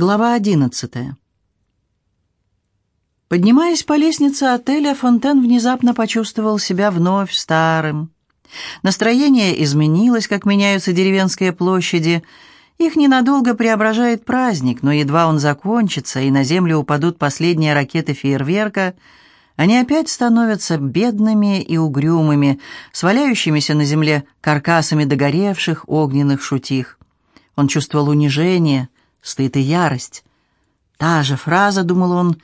Глава одиннадцатая. Поднимаясь по лестнице отеля, Фонтен внезапно почувствовал себя вновь старым. Настроение изменилось, как меняются деревенские площади. Их ненадолго преображает праздник, но едва он закончится, и на землю упадут последние ракеты фейерверка, они опять становятся бедными и угрюмыми, сваляющимися на земле каркасами догоревших огненных шутих. Он чувствовал унижение — стыд и ярость. Та же фраза, думал он,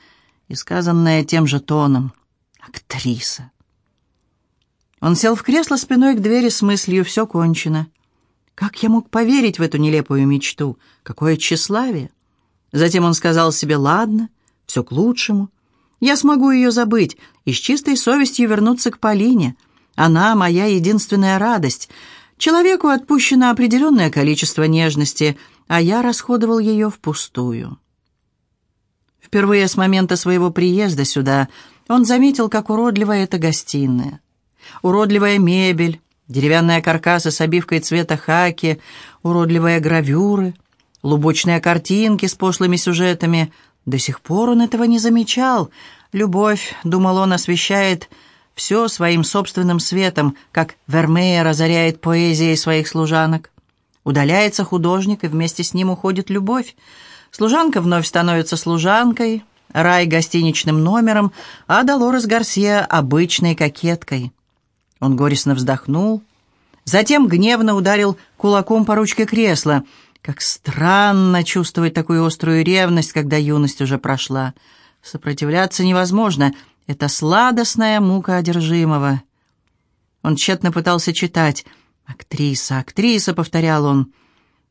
и сказанная тем же тоном. Актриса. Он сел в кресло спиной к двери с мыслью «все кончено». Как я мог поверить в эту нелепую мечту? Какое тщеславие! Затем он сказал себе «ладно, все к лучшему». Я смогу ее забыть и с чистой совестью вернуться к Полине. Она моя единственная радость. Человеку отпущено определенное количество нежности – а я расходовал ее впустую. Впервые с момента своего приезда сюда он заметил, как уродливая эта гостиная. Уродливая мебель, деревянные каркасы с обивкой цвета хаки, уродливые гравюры, лубочные картинки с пошлыми сюжетами. До сих пор он этого не замечал. Любовь, думал он, освещает все своим собственным светом, как Вермеер озаряет поэзией своих служанок. Удаляется художник, и вместе с ним уходит любовь. Служанка вновь становится служанкой, рай гостиничным номером, а Долорес Гарсия обычной кокеткой. Он горестно вздохнул, затем гневно ударил кулаком по ручке кресла. Как странно чувствовать такую острую ревность, когда юность уже прошла. Сопротивляться невозможно. Это сладостная мука одержимого. Он тщетно пытался читать — «Актриса, актриса», — повторял он.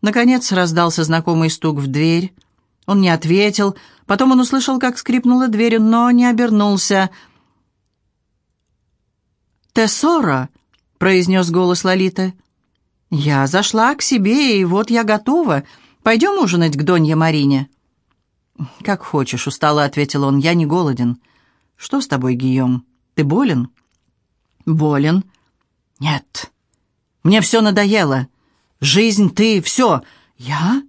Наконец раздался знакомый стук в дверь. Он не ответил. Потом он услышал, как скрипнула дверь, но не обернулся. «Тессора», — произнес голос Лолиты. «Я зашла к себе, и вот я готова. Пойдем ужинать к Донье Марине?» «Как хочешь», — устало ответил он. «Я не голоден». «Что с тобой, Гийом? Ты болен?» «Болен?» «Нет, мне все надоело. Жизнь, ты, все. Я?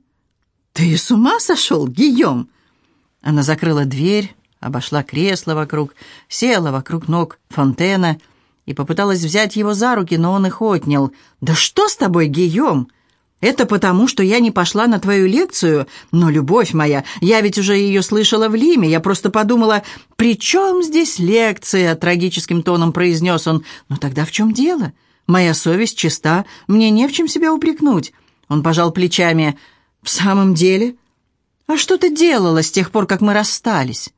Ты с ума сошел, Гийом?» Она закрыла дверь, обошла кресло вокруг, села вокруг ног Фонтена и попыталась взять его за руки, но он их отнял. «Да что с тобой, Гийом? Это потому, что я не пошла на твою лекцию? Но, любовь моя, я ведь уже ее слышала в Лиме. Я просто подумала, при чем здесь лекция?» Трагическим тоном произнес он. «Ну тогда в чем дело?» Моя совесть чиста, мне не в чем себя упрекнуть». Он пожал плечами. «В самом деле? А что ты делала с тех пор, как мы расстались?»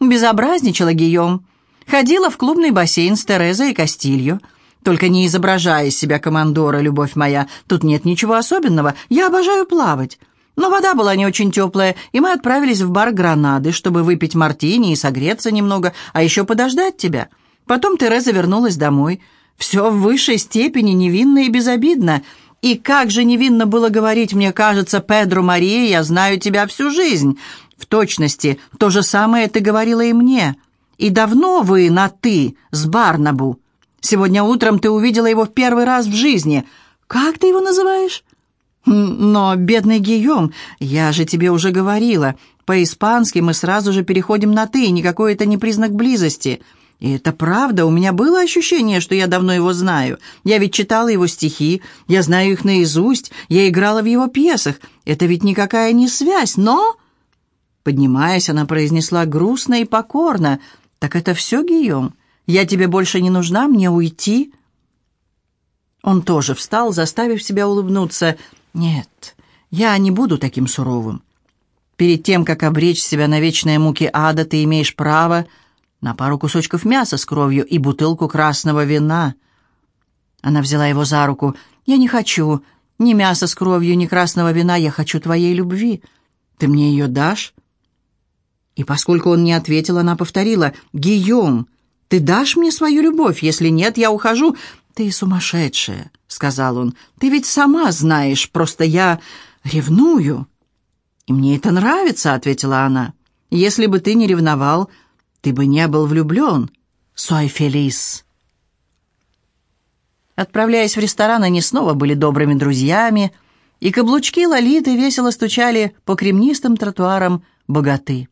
«Безобразничала Гийом. Ходила в клубный бассейн с Терезой и Кастилью. Только не изображая из себя командора, любовь моя. Тут нет ничего особенного. Я обожаю плавать». Но вода была не очень теплая, и мы отправились в бар «Гранады», чтобы выпить мартини и согреться немного, а еще подождать тебя. Потом Тереза вернулась домой. Все в высшей степени невинно и безобидно. И как же невинно было говорить, мне кажется, Педро Мария, я знаю тебя всю жизнь. В точности, то же самое ты говорила и мне. И давно вы на «ты» с Барнабу. Сегодня утром ты увидела его в первый раз в жизни. Как ты его называешь? Но, бедный Гийом, я же тебе уже говорила. По-испански мы сразу же переходим на «ты», никакой это не признак близости. И это правда, у меня было ощущение, что я давно его знаю. Я ведь читала его стихи, я знаю их наизусть, я играла в его пьесах. Это ведь никакая не связь, но...» Поднимаясь, она произнесла грустно и покорно. «Так это все, Гийом? Я тебе больше не нужна, мне уйти?» Он тоже встал, заставив себя улыбнуться. «Нет, я не буду таким суровым. Перед тем, как обречь себя на вечные муки ада, ты имеешь право...» на пару кусочков мяса с кровью и бутылку красного вина. Она взяла его за руку. «Я не хочу ни мяса с кровью, ни красного вина. Я хочу твоей любви. Ты мне ее дашь?» И поскольку он не ответил, она повторила. «Гийом, ты дашь мне свою любовь? Если нет, я ухожу». «Ты сумасшедшая», — сказал он. «Ты ведь сама знаешь, просто я ревную». «И мне это нравится», — ответила она. «Если бы ты не ревновал, ты бы не был влюблен. Сой фелис. Отправляясь в ресторан, они снова были добрыми друзьями. и каблучки Лолиты весело стучали по кремнистым тротуарам богаты.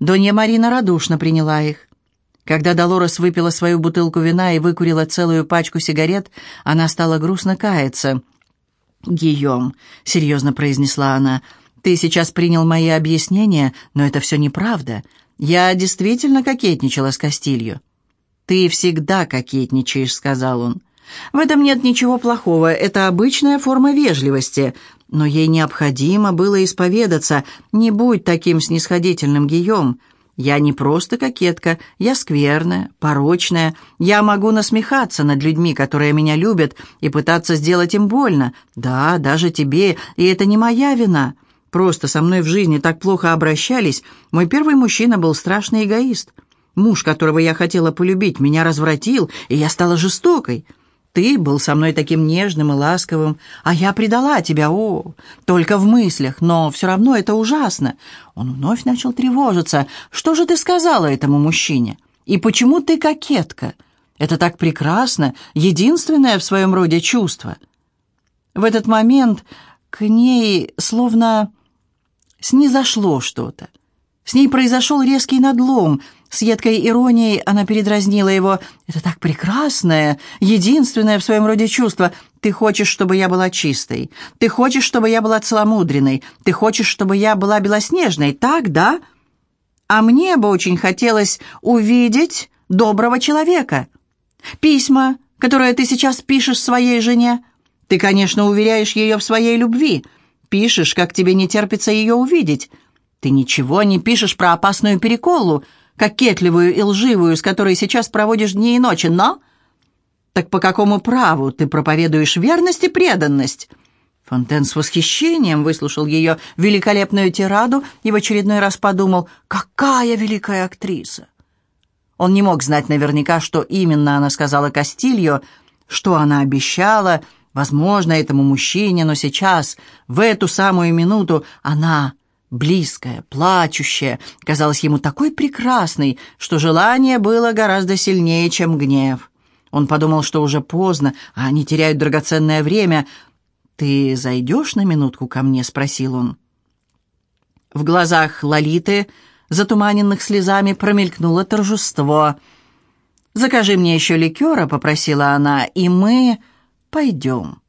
Донья Марина радушно приняла их. Когда Долорес выпила свою бутылку вина и выкурила целую пачку сигарет, она стала грустно каяться. «Гийом», — серьезно произнесла она, — «ты сейчас принял мои объяснения, но это все неправда. Я действительно кокетничала с Кастилью». «Ты всегда кокетничаешь», — сказал он. «В этом нет ничего плохого, это обычная форма вежливости, но ей необходимо было исповедаться. Не будь таким снисходительным, Гийом. Я не просто кокетка, я скверная, порочная. Я могу насмехаться над людьми, которые меня любят, и пытаться сделать им больно. Да, даже тебе, и это не моя вина. Просто со мной в жизни так плохо обращались. Мой первый мужчина был страшный эгоист. Муж, которого я хотела полюбить, меня развратил, и я стала жестокой. Ты был со мной таким нежным и ласковым, а я предала тебя, о, только в мыслях, но все равно это ужасно. Он вновь начал тревожиться. Что же ты сказала этому мужчине? И почему ты кокетка? Это так прекрасно, единственное в своем роде чувство. В этот момент к ней словно снизошло что-то. С ней произошел резкий надлом — с едкой иронией она передразнила его. «Это так прекрасное, единственное в своем роде чувство. Ты хочешь, чтобы я была чистой. Ты хочешь, чтобы я была целомудренной. Ты хочешь, чтобы я была белоснежной. Так, да? А мне бы очень хотелось увидеть доброго человека. Письма, которые ты сейчас пишешь своей жене. Ты, конечно, уверяешь ее в своей любви. Пишешь, как тебе не терпится ее увидеть. Ты ничего не пишешь про опасную переколу, кокетливую и лживую, с которой сейчас проводишь дни и ночи, но... Так по какому праву ты проповедуешь верность и преданность?» Фонтен с восхищением выслушал ее великолепную тираду и в очередной раз подумал, «Какая великая актриса!» Он не мог знать наверняка, что именно она сказала Кастильо, что она обещала, возможно, этому мужчине, но сейчас, в эту самую минуту, она близкая, плачущая, казалась ему такой прекрасной, что желание было гораздо сильнее, чем гнев. Он подумал, что уже поздно, а они теряют драгоценное время. «Ты зайдешь на минутку ко мне?» — спросил он. В глазах Лолиты, затуманенных слезами, промелькнуло торжество. «Закажи мне еще ликера», — попросила она, — «и мы пойдем».